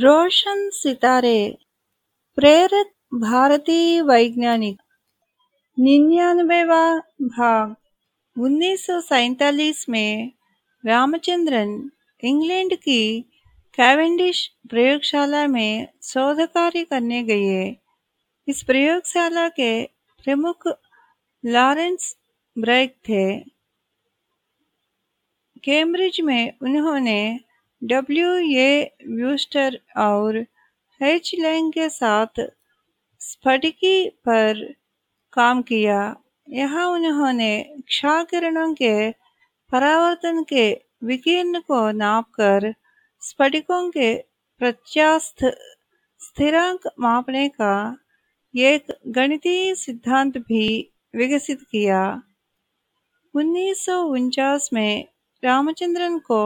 रोशन सितारे, प्रेरित भारतीय वैज्ञानिक, निन्यानवेवा भाग 1947 में रामचंद्रन, इंग्लैंड की कैवेंडिश प्रयोगशाला में शोध कार्य करने गए। इस प्रयोगशाला के प्रमुख लॉरेंस ब्रैक थे। कैम्ब्रिज में उन्होंने डब्ल्यू ए व्यूस्टर और एच लैंग के साथ स्फटिकी पर काम किया। यहाँ उन्होंने क्षा किरणों के, परावर्तन के विकिरण को नापकर स्फटिकों के प्रत्यास्थ स्थिरांक मापने का एक गणितीय सिद्धांत भी विकसित किया। उन्नीस में रामचंद्रन को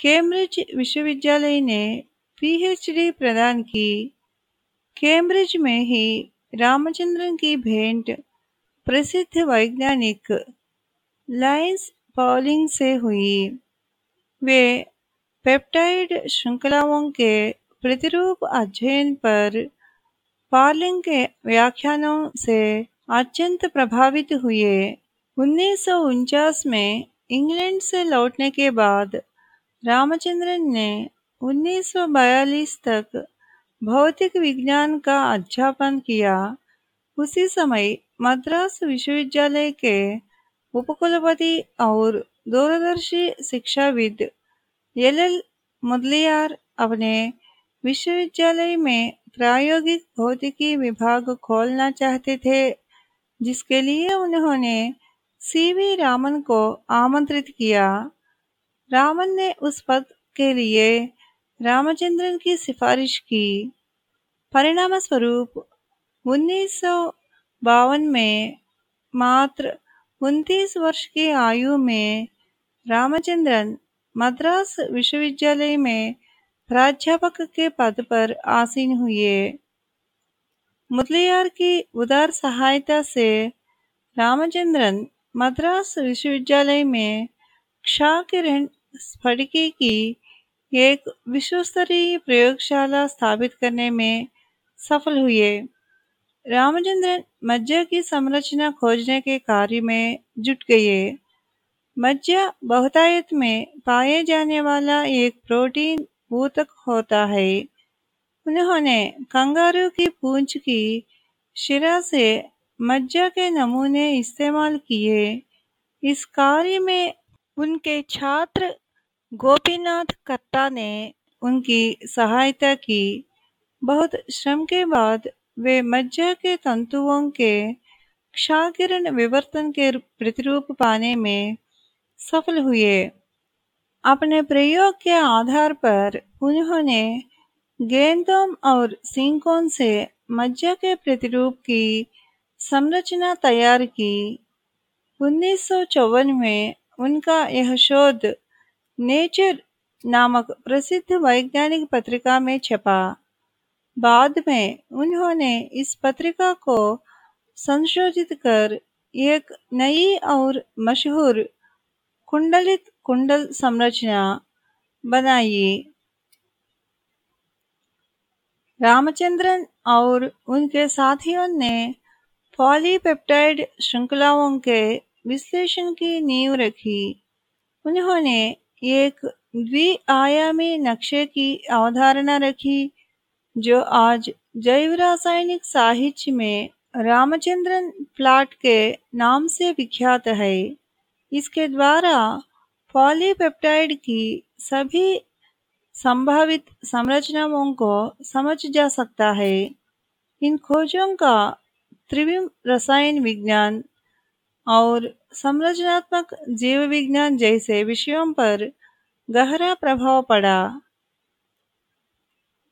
कैम्ब्रिज विश्वविद्यालय ने पीएचडी प्रदान की। कैम्ब्रिज में ही रामचंद्रन की भेंट प्रसिद्ध वैज्ञानिक लाइंस पॉलिंग से हुई। वे पेप्टाइड श्रृंखलाओं के प्रतिरूप अध्ययन पर पॉलिंग के व्याख्यानों से अत्यंत प्रभावित हुए। उन्नीस सौ उनचास में इंग्लैंड से लौटने के बाद रामचंद्रन ने 1942 तक भौतिक विज्ञान का अध्यापन किया। उसी समय मद्रास विश्वविद्यालय के उपकुलपति और दूरदर्शी शिक्षाविद एल एल मुदलियार अपने विश्वविद्यालय में प्रायोगिक भौतिकी विभाग खोलना चाहते थे, जिसके लिए उन्होंने सी वी रामन को आमंत्रित किया। रामन ने उस पद के लिए रामचंद्रन की सिफारिश की। परिणाम स्वरूप उन्नीस सौ बावन में मात्र उनतीस वर्ष की आयु में रामचंद्रन मद्रास विश्वविद्यालय में प्राध्यापक के पद पर आसीन हुए। मुदलियार की उदार सहायता से रामचंद्रन मद्रास विश्वविद्यालय में क्षा किरण स्फटिकी की एक विश्वस्तरीय प्रयोगशाला स्थापित करने में सफल हुए। रामचंद्रन मज्जा की संरचना खोजने के कार्य में जुट गए। मज्जा बहुतायत में पाए जाने वाला एक प्रोटीन भूतक होता है। उन्होंने कंगारू की पूंछ की शिरा से मज्जा के नमूने इस्तेमाल किए। इस कार्य में उनके छात्र गोपीनाथ कत्ता ने उनकी सहायता की। बहुत श्रम के बाद वे मज्जा के तंतुओं के क्षाकिरण विवर्तन के प्रतिरूप पाने में सफल हुए। अपने प्रयोग के आधार पर उन्होंने गेंदों और सिंकों से मज्जा के प्रतिरूप की संरचना तैयार की। उन्नीस सौ चौवन में उनका यह शोध नेचर नामक प्रसिद्ध वैज्ञानिक पत्रिका में छपा। बाद में उन्होंने इस पत्रिका को संशोधित कर एक नई और मशहूर कुंडलित कुंडल संरचना बनाई। रामचंद्रन और उनके साथियों ने पॉलीपेप्टाइड श्रृंखलाओं के विश्लेषण की नींव रखी। उन्होंने एक द्विआयामी नक्शे की अवधारणा रखी, जो आज जैव रासायनिक साहित्य में रामचंद्रन प्लॉट के नाम से विख्यात है। इसके द्वारा पॉलीपेप्टाइड की सभी संभावित संरचनाओं को समझ जा सकता है। इन खोजों का त्रिविम रसायन विज्ञान और संरचनात्मक जीव विज्ञान जैसे विषयों पर गहरा प्रभाव पड़ा